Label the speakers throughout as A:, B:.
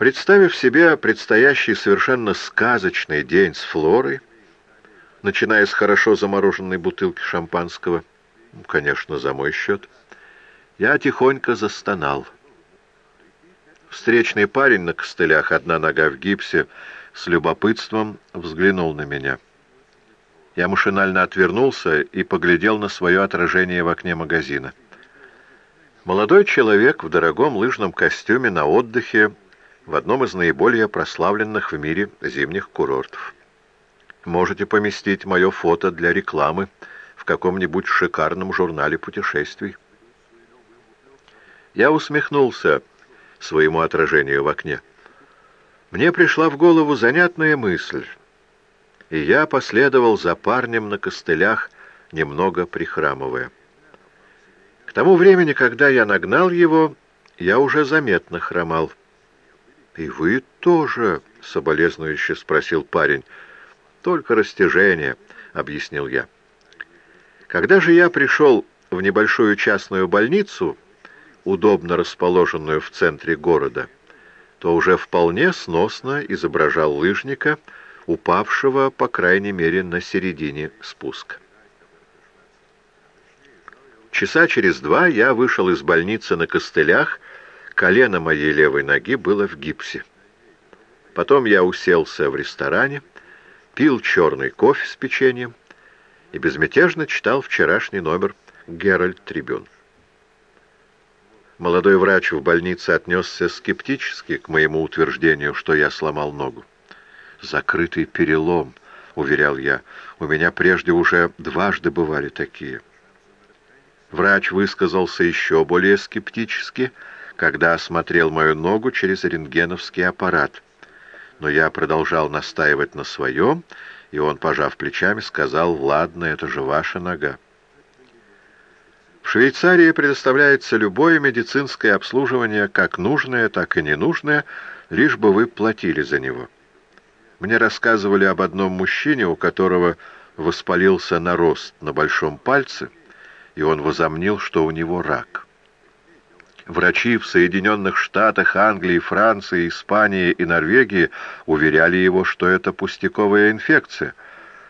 A: Представив себе предстоящий совершенно сказочный день с Флорой, начиная с хорошо замороженной бутылки шампанского, конечно, за мой счет, я тихонько застонал. Встречный парень на костылях, одна нога в гипсе, с любопытством взглянул на меня. Я машинально отвернулся и поглядел на свое отражение в окне магазина. Молодой человек в дорогом лыжном костюме на отдыхе в одном из наиболее прославленных в мире зимних курортов. Можете поместить мое фото для рекламы в каком-нибудь шикарном журнале путешествий. Я усмехнулся своему отражению в окне. Мне пришла в голову занятная мысль, и я последовал за парнем на костылях, немного прихрамывая. К тому времени, когда я нагнал его, я уже заметно хромал. «И вы тоже?» — соболезнующе спросил парень. «Только растяжение», — объяснил я. Когда же я пришел в небольшую частную больницу, удобно расположенную в центре города, то уже вполне сносно изображал лыжника, упавшего, по крайней мере, на середине спуска. Часа через два я вышел из больницы на костылях, колено моей левой ноги было в гипсе. Потом я уселся в ресторане, пил черный кофе с печеньем и безмятежно читал вчерашний номер «Геральт Трибюн». Молодой врач в больнице отнесся скептически к моему утверждению, что я сломал ногу. «Закрытый перелом», — уверял я, — «у меня прежде уже дважды бывали такие». Врач высказался еще более скептически, когда осмотрел мою ногу через рентгеновский аппарат. Но я продолжал настаивать на своем, и он, пожав плечами, сказал, «Ладно, это же ваша нога». В Швейцарии предоставляется любое медицинское обслуживание, как нужное, так и ненужное, лишь бы вы платили за него. Мне рассказывали об одном мужчине, у которого воспалился нарост на большом пальце, и он возомнил, что у него рак. Врачи в Соединенных Штатах, Англии, Франции, Испании и Норвегии уверяли его, что это пустяковая инфекция.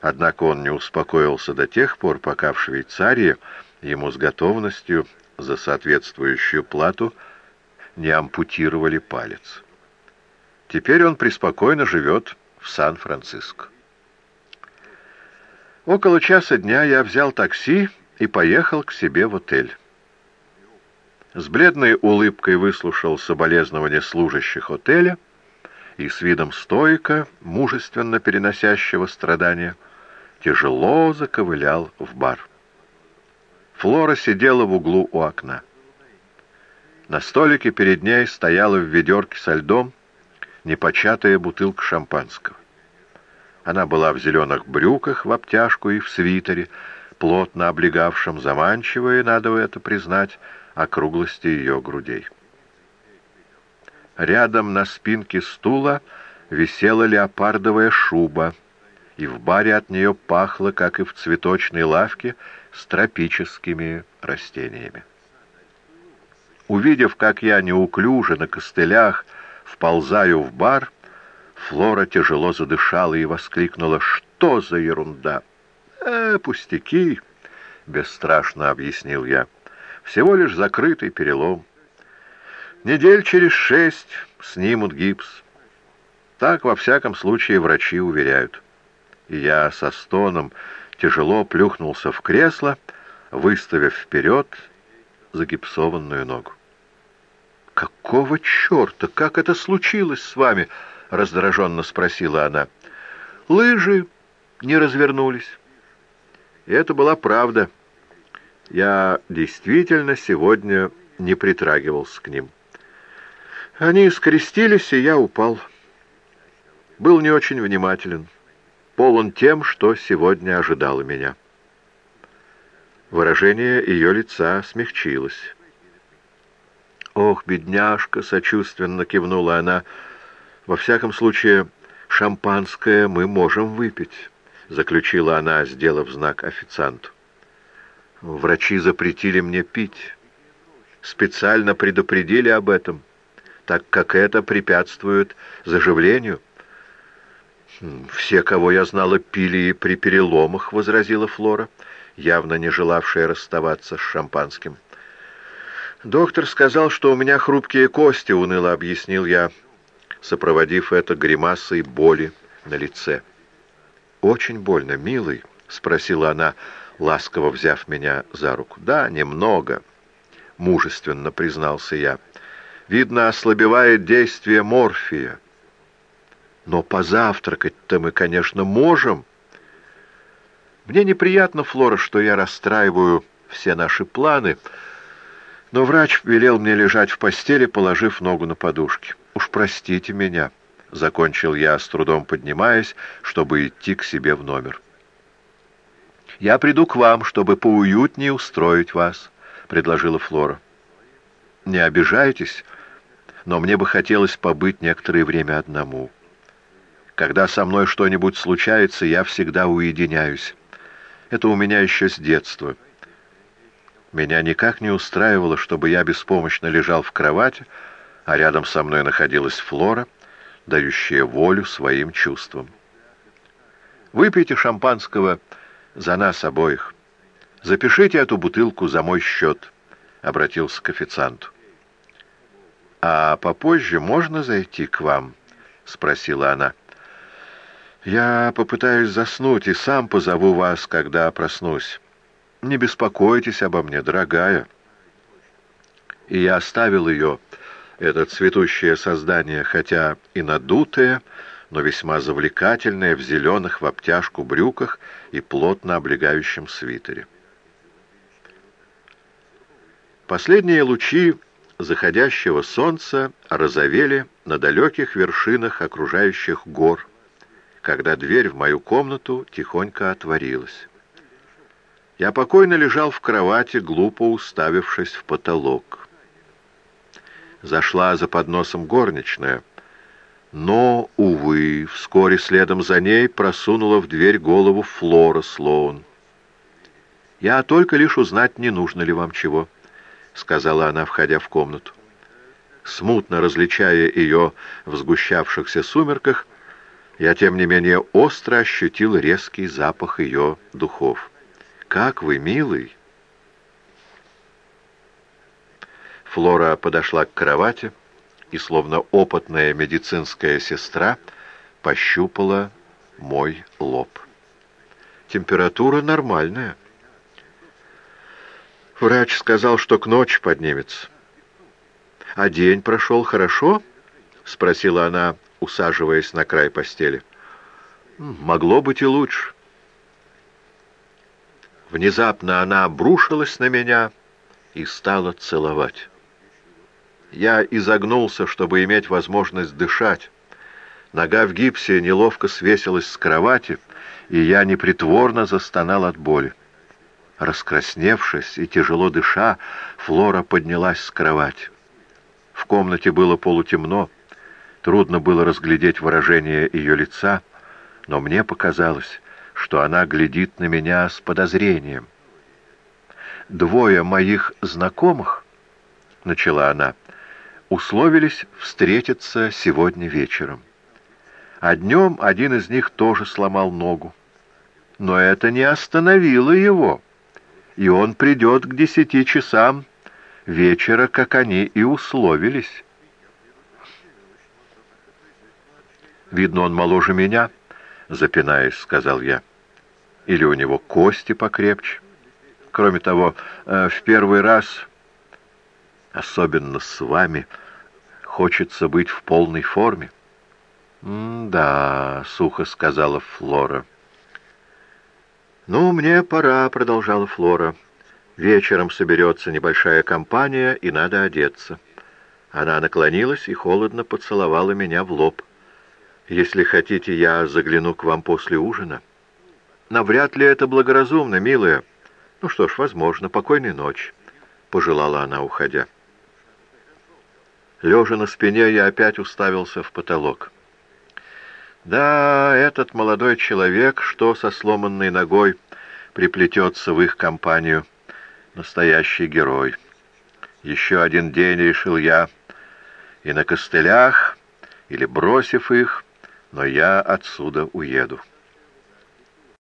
A: Однако он не успокоился до тех пор, пока в Швейцарии ему с готовностью за соответствующую плату не ампутировали палец. Теперь он преспокойно живет в Сан-Франциско. Около часа дня я взял такси и поехал к себе в отель. С бледной улыбкой выслушал соболезнования служащих отеля и с видом стойка, мужественно переносящего страдания, тяжело заковылял в бар. Флора сидела в углу у окна. На столике перед ней стояла в ведерке со льдом непочатая бутылка шампанского. Она была в зеленых брюках в обтяжку и в свитере, плотно облегавшем заманчивые, надо это признать, округлости ее грудей. Рядом на спинке стула висела леопардовая шуба, и в баре от нее пахло, как и в цветочной лавке, с тропическими растениями. Увидев, как я неуклюже на костылях вползаю в бар, Флора тяжело задышала и воскликнула «Что за ерунда?» «Э, пустяки!» — бесстрашно объяснил я. «Всего лишь закрытый перелом. Недель через шесть снимут гипс. Так, во всяком случае, врачи уверяют». И я со стоном тяжело плюхнулся в кресло, выставив вперед загипсованную ногу. «Какого черта? Как это случилось с вами?» — раздраженно спросила она. «Лыжи не развернулись». И это была правда. Я действительно сегодня не притрагивался к ним. Они скрестились, и я упал. Был не очень внимателен полон тем, что сегодня ожидало меня. Выражение ее лица смягчилось. «Ох, бедняжка!» — сочувственно кивнула она. «Во всяком случае, шампанское мы можем выпить», — заключила она, сделав знак официанту. «Врачи запретили мне пить. Специально предупредили об этом. так как это препятствует заживлению. «Хм, «Все, кого я знала, пили при переломах», — возразила Флора, явно не желавшая расставаться с шампанским. «Доктор сказал, что у меня хрупкие кости», — уныло объяснил я, сопроводив это гримасой боли на лице. «Очень больно, милый», — спросила она, ласково взяв меня за руку. «Да, немного», — мужественно признался я. «Видно, ослабевает действие морфия». «Но позавтракать-то мы, конечно, можем». «Мне неприятно, Флора, что я расстраиваю все наши планы», но врач велел мне лежать в постели, положив ногу на подушке. «Уж простите меня», — закончил я, с трудом поднимаясь, чтобы идти к себе в номер. «Я приду к вам, чтобы поуютнее устроить вас», — предложила Флора. «Не обижайтесь, но мне бы хотелось побыть некоторое время одному. Когда со мной что-нибудь случается, я всегда уединяюсь. Это у меня еще с детства». Меня никак не устраивало, чтобы я беспомощно лежал в кровати, а рядом со мной находилась Флора, дающая волю своим чувствам. «Выпейте шампанского за нас обоих. Запишите эту бутылку за мой счет», — обратился к официанту. «А попозже можно зайти к вам?» — спросила она. «Я попытаюсь заснуть и сам позову вас, когда проснусь». «Не беспокойтесь обо мне, дорогая». И я оставил ее, это цветущее создание, хотя и надутое, но весьма завлекательное, в зеленых в обтяжку брюках и плотно облегающем свитере. Последние лучи заходящего солнца розовели на далеких вершинах окружающих гор, когда дверь в мою комнату тихонько отворилась. Я покойно лежал в кровати, глупо уставившись в потолок. Зашла за подносом горничная, но, увы, вскоре следом за ней просунула в дверь голову Флора Слоун. «Я только лишь узнать, не нужно ли вам чего», — сказала она, входя в комнату. Смутно различая ее в сгущавшихся сумерках, я, тем не менее, остро ощутил резкий запах ее духов. «Как вы, милый!» Флора подошла к кровати и, словно опытная медицинская сестра, пощупала мой лоб. Температура нормальная. Врач сказал, что к ночи поднимется. «А день прошел хорошо?» — спросила она, усаживаясь на край постели. «Могло быть и лучше. Внезапно она обрушилась на меня и стала целовать. Я изогнулся, чтобы иметь возможность дышать. Нога в гипсе неловко свесилась с кровати, и я непритворно застонал от боли. Раскрасневшись и тяжело дыша, Флора поднялась с кровати. В комнате было полутемно, трудно было разглядеть выражение ее лица, но мне показалось, что она глядит на меня с подозрением. «Двое моих знакомых, — начала она, — условились встретиться сегодня вечером. А днем один из них тоже сломал ногу. Но это не остановило его, и он придет к десяти часам вечера, как они и условились. Видно, он моложе меня, —— запинаясь, сказал я. «Или у него кости покрепче. Кроме того, э, в первый раз, особенно с вами, хочется быть в полной форме». «Да», — сухо сказала Флора. «Ну, мне пора», — продолжала Флора. «Вечером соберется небольшая компания, и надо одеться». Она наклонилась и холодно поцеловала меня в лоб. Если хотите, я загляну к вам после ужина. Навряд ли это благоразумно, милая. Ну что ж, возможно. Покойной ночи, — пожелала она, уходя. Лежа на спине, я опять уставился в потолок. Да, этот молодой человек, что со сломанной ногой приплетется в их компанию, настоящий герой. Еще один день, решил я, И на костылях, или бросив их, но я отсюда уеду.